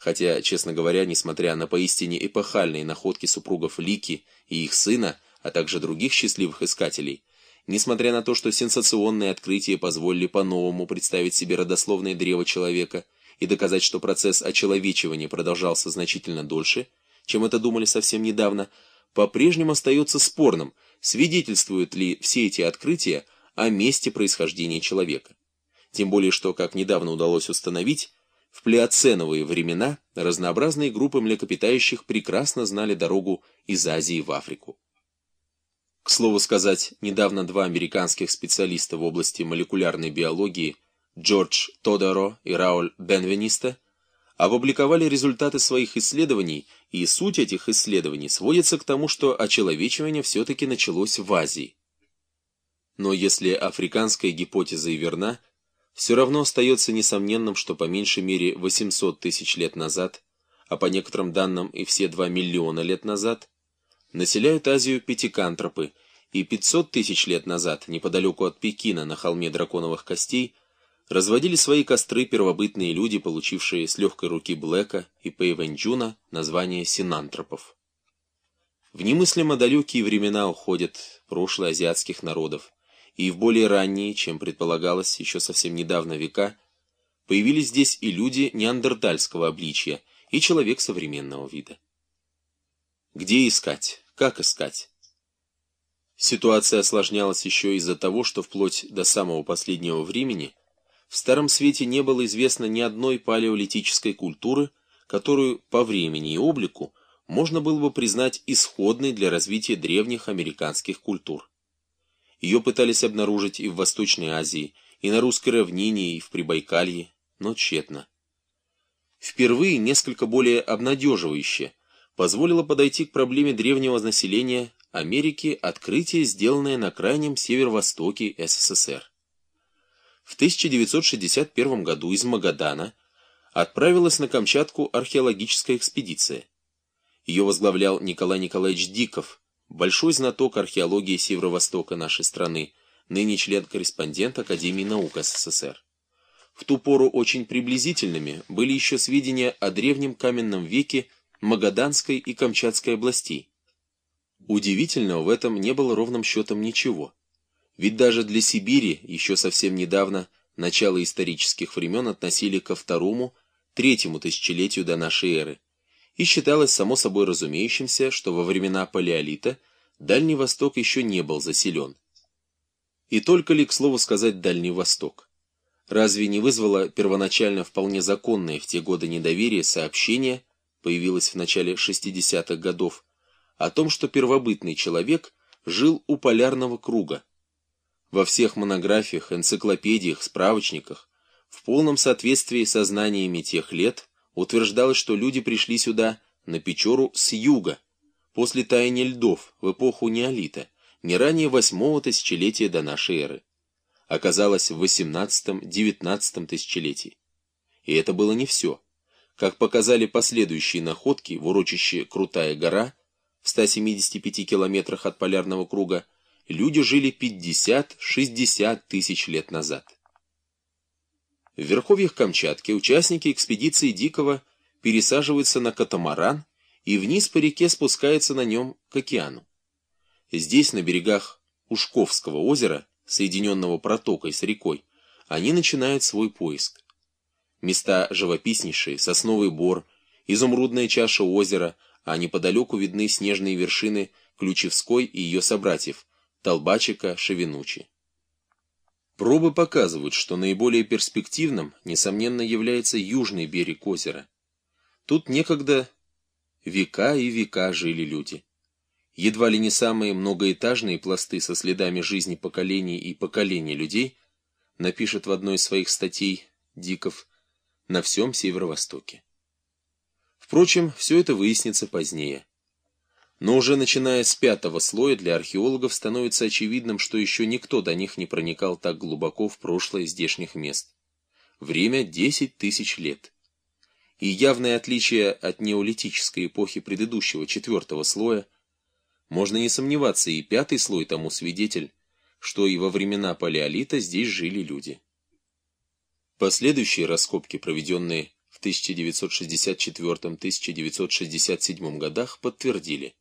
хотя, честно говоря, несмотря на поистине эпохальные находки супругов Лики и их сына, а также других счастливых искателей, несмотря на то, что сенсационные открытия позволили по-новому представить себе родословное древо человека и доказать, что процесс очеловечивания продолжался значительно дольше, чем это думали совсем недавно, по-прежнему остается спорным, свидетельствуют ли все эти открытия о месте происхождения человека. Тем более, что, как недавно удалось установить, в плеоценовые времена разнообразные группы млекопитающих прекрасно знали дорогу из Азии в Африку. К слову сказать, недавно два американских специалиста в области молекулярной биологии Джордж Тодоро и Рауль Бенвениста опубликовали результаты своих исследований, и суть этих исследований сводится к тому, что очеловечивание все-таки началось в Азии. Но если африканская гипотеза и верна, все равно остается несомненным, что по меньшей мере 800 тысяч лет назад, а по некоторым данным и все 2 миллиона лет назад, населяют Азию пятикантропы, и 500 тысяч лет назад, неподалеку от Пекина, на холме драконовых костей, разводили свои костры первобытные люди, получившие с легкой руки Блэка и Пейвенджуна название синантропов. В немыслимо далекие времена уходят прошлые азиатских народов, и в более ранние, чем предполагалось еще совсем недавно века, появились здесь и люди неандертальского обличия, и человек современного вида. Где искать? Как искать? Ситуация осложнялась еще из-за того, что вплоть до самого последнего времени в Старом Свете не было известно ни одной палеолитической культуры, которую по времени и облику можно было бы признать исходной для развития древних американских культур. Ее пытались обнаружить и в Восточной Азии, и на русской равнине, и в Прибайкалье, но тщетно. Впервые несколько более обнадеживающе позволило подойти к проблеме древнего населения Америки открытие, сделанное на крайнем северо-востоке СССР. В 1961 году из Магадана отправилась на Камчатку археологическая экспедиция. Ее возглавлял Николай Николаевич Диков, большой знаток археологии северо-востока нашей страны, ныне член-корреспондент Академии наук СССР. В ту пору очень приблизительными были еще сведения о древнем каменном веке Магаданской и Камчатской областей. Удивительного в этом не было ровным счетом ничего. Ведь даже для Сибири еще совсем недавно начало исторических времен относили ко второму, третьему тысячелетию до нашей эры. И считалось само собой разумеющимся, что во времена Палеолита Дальний Восток еще не был заселен. И только ли, к слову сказать, Дальний Восток? Разве не вызвало первоначально вполне законное в те годы недоверие сообщение, появилось в начале 60-х годов, о том, что первобытный человек жил у полярного круга. Во всех монографиях, энциклопедиях, справочниках, в полном соответствии со знаниями тех лет, утверждалось, что люди пришли сюда, на Печору, с юга, после таяния льдов, в эпоху неолита, не ранее восьмого тысячелетия до нашей эры. Оказалось в 18-19 тысячелетии. И это было не все. Как показали последующие находки в урочище Крутая гора, в 175 километрах от полярного круга, люди жили 50-60 тысяч лет назад. В верховьях Камчатки участники экспедиции Дикого пересаживаются на катамаран и вниз по реке спускаются на нем к океану. Здесь, на берегах Ушковского озера, соединенного протокой с рекой, они начинают свой поиск. Места живописнейшие, сосновый бор, изумрудная чаша озера, а неподалеку видны снежные вершины Ключевской и ее собратьев, Толбачика, Шевинучи. Пробы показывают, что наиболее перспективным, несомненно, является южный берег озера. Тут некогда века и века жили люди. Едва ли не самые многоэтажные пласты со следами жизни поколений и поколений людей, напишет в одной из своих статей Диков, на всем северо-востоке. Впрочем, все это выяснится позднее. Но уже начиная с пятого слоя для археологов становится очевидным, что еще никто до них не проникал так глубоко в прошлое здешних мест. Время 10 тысяч лет. И явное отличие от неолитической эпохи предыдущего четвертого слоя, можно не сомневаться, и пятый слой тому свидетель, что и во времена палеолита здесь жили люди. Последующие раскопки, проведенные в в 1964-1967 годах подтвердили,